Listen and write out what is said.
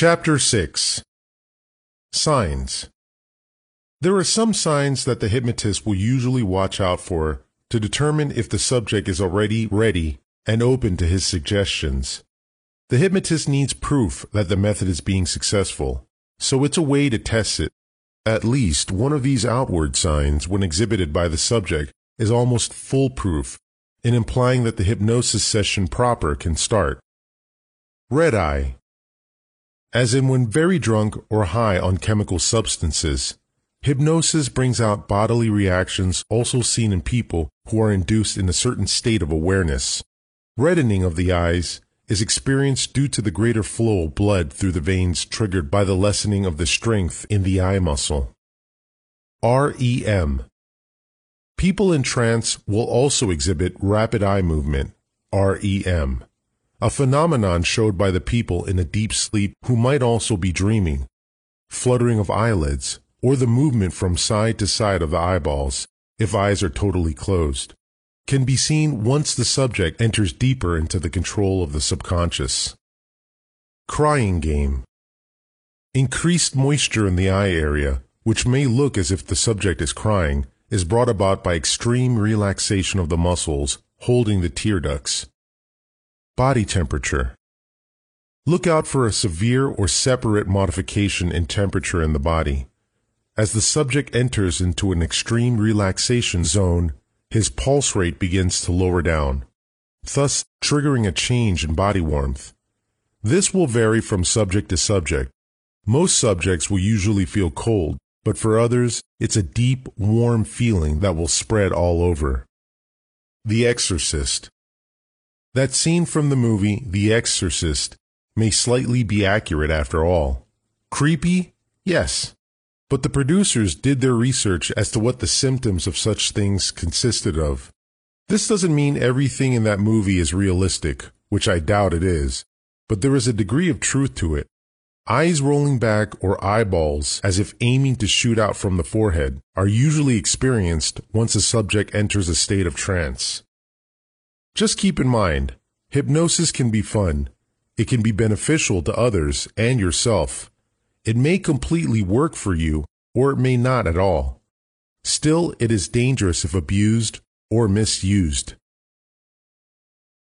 Chapter 6 Signs There are some signs that the hypnotist will usually watch out for to determine if the subject is already ready and open to his suggestions. The hypnotist needs proof that the method is being successful, so it's a way to test it. At least one of these outward signs, when exhibited by the subject, is almost foolproof in implying that the hypnosis session proper can start. Red eye as in when very drunk or high on chemical substances. Hypnosis brings out bodily reactions also seen in people who are induced in a certain state of awareness. Reddening of the eyes is experienced due to the greater flow of blood through the veins triggered by the lessening of the strength in the eye muscle. REM People in trance will also exhibit rapid eye movement, REM a phenomenon showed by the people in a deep sleep who might also be dreaming, fluttering of eyelids, or the movement from side to side of the eyeballs, if eyes are totally closed, can be seen once the subject enters deeper into the control of the subconscious. Crying game. Increased moisture in the eye area, which may look as if the subject is crying, is brought about by extreme relaxation of the muscles holding the tear ducts. Body temperature. Look out for a severe or separate modification in temperature in the body. As the subject enters into an extreme relaxation zone, his pulse rate begins to lower down, thus triggering a change in body warmth. This will vary from subject to subject. Most subjects will usually feel cold, but for others, it's a deep, warm feeling that will spread all over. The Exorcist. That scene from the movie The Exorcist may slightly be accurate after all. Creepy? Yes. But the producers did their research as to what the symptoms of such things consisted of. This doesn't mean everything in that movie is realistic, which I doubt it is, but there is a degree of truth to it. Eyes rolling back or eyeballs as if aiming to shoot out from the forehead are usually experienced once a subject enters a state of trance. Just keep in mind, hypnosis can be fun. It can be beneficial to others and yourself. It may completely work for you, or it may not at all. Still, it is dangerous if abused or misused.